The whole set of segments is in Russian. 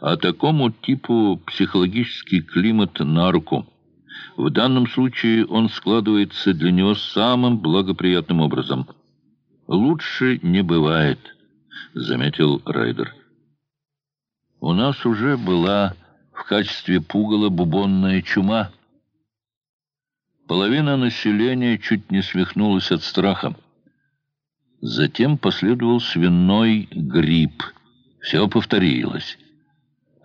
а такому типу психологический климат на руку. В данном случае он складывается для него самым благоприятным образом. «Лучше не бывает», — заметил Райдер. «У нас уже была в качестве пугала бубонная чума. Половина населения чуть не свихнулась от страха. Затем последовал свиной грипп. Все повторилось.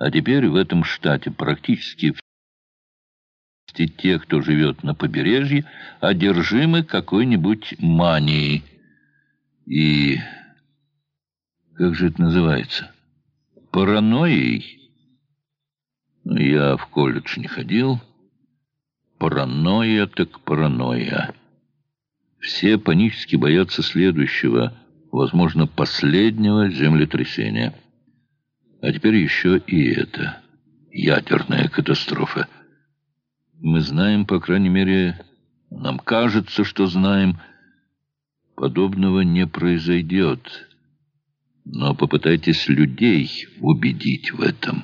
А теперь в этом штате практически все те, кто живет на побережье, одержимы какой-нибудь манией. И... как же это называется? Паранойей? Ну, я в колледж не ходил. Паранойя так паранойя. Все панически боятся следующего, возможно, последнего землетрясения. А теперь еще и это. Ядерная катастрофа. Мы знаем, по крайней мере, нам кажется, что знаем, подобного не произойдет. Но попытайтесь людей убедить в этом.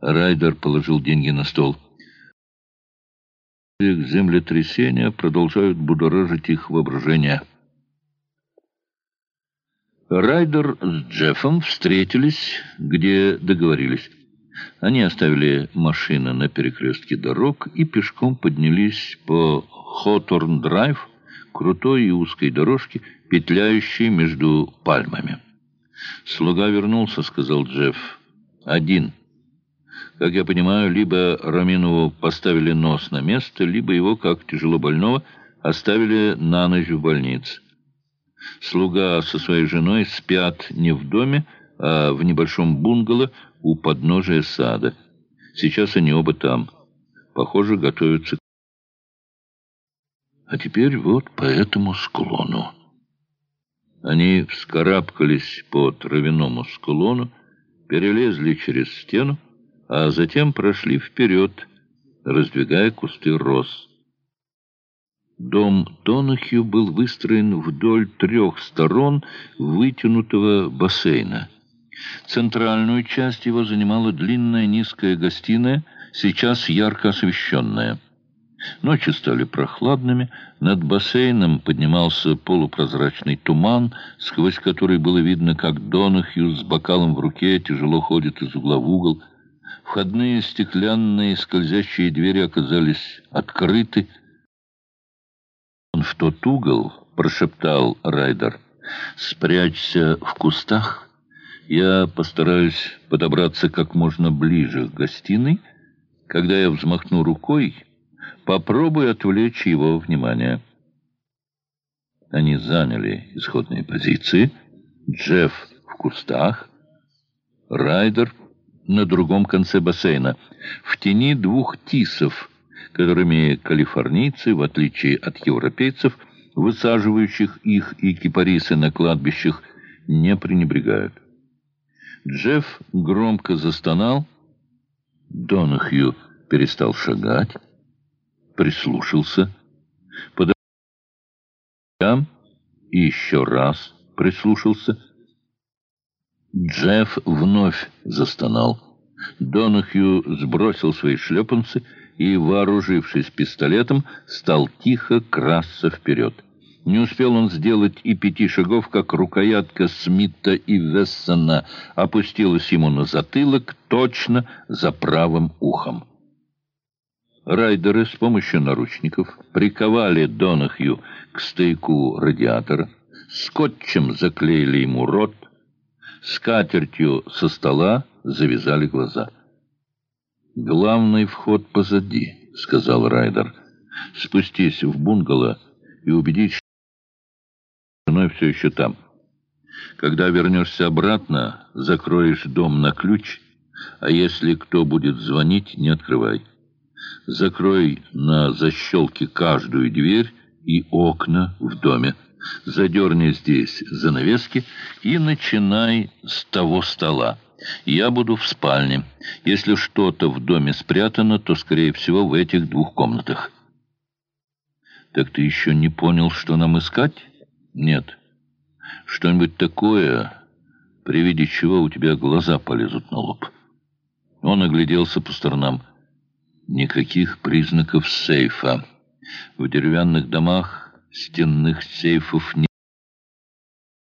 Райдер положил деньги на стол землетрясения продолжают будоражить их воображение. Райдер с Джеффом встретились, где договорились. Они оставили машины на перекрестке дорог и пешком поднялись по Хоторн-драйв, крутой и узкой дорожке, петляющей между пальмами. «Слуга вернулся», — сказал Джефф. «Один». Как я понимаю, либо Раминову поставили нос на место, либо его, как тяжело больного, оставили на ночь в больнице. Слуга со своей женой спят не в доме, а в небольшом бунгало у подножия сада. Сейчас они оба там. Похоже, готовятся. А теперь вот по этому склону. Они вскарабкались по травяному склону, перелезли через стену, а затем прошли вперед, раздвигая кусты роз. Дом Тонахью был выстроен вдоль трех сторон вытянутого бассейна. Центральную часть его занимала длинная низкая гостиная, сейчас ярко освещенная. Ночи стали прохладными, над бассейном поднимался полупрозрачный туман, сквозь который было видно, как Донахью с бокалом в руке тяжело ходит из угла в угол, Входные стеклянные скользящие двери оказались открыты. «Он в тот угол», — прошептал Райдер, — «спрячься в кустах. Я постараюсь подобраться как можно ближе к гостиной. Когда я взмахну рукой, попробуй отвлечь его внимание». Они заняли исходные позиции. Джефф в кустах, Райдер — на другом конце бассейна, в тени двух тисов, которыми калифорнийцы, в отличие от европейцев, высаживающих их и кипарисы на кладбищах, не пренебрегают. Джефф громко застонал. Донахью перестал шагать, прислушался, подошел и еще раз прислушался — Джефф вновь застонал. Донахью сбросил свои шлепанцы и, вооружившись пистолетом, стал тихо красться вперед. Не успел он сделать и пяти шагов, как рукоятка Смита и Вессона опустилась ему на затылок точно за правым ухом. Райдеры с помощью наручников приковали Донахью к стейку радиатора, скотчем заклеили ему рот, скатертью со стола завязали глаза. «Главный вход позади», — сказал Райдер. «Спустись в бунгало и убедись, что женой все еще там. Когда вернешься обратно, закроешь дом на ключ, а если кто будет звонить, не открывай. Закрой на защелке каждую дверь и окна в доме задерни здесь занавески и начинай с того стола. Я буду в спальне. Если что-то в доме спрятано, то, скорее всего, в этих двух комнатах. Так ты еще не понял, что нам искать? Нет. Что-нибудь такое, при виде чего у тебя глаза полезут на лоб. Он огляделся по сторонам. Никаких признаков сейфа. В деревянных домах стенных сейфов не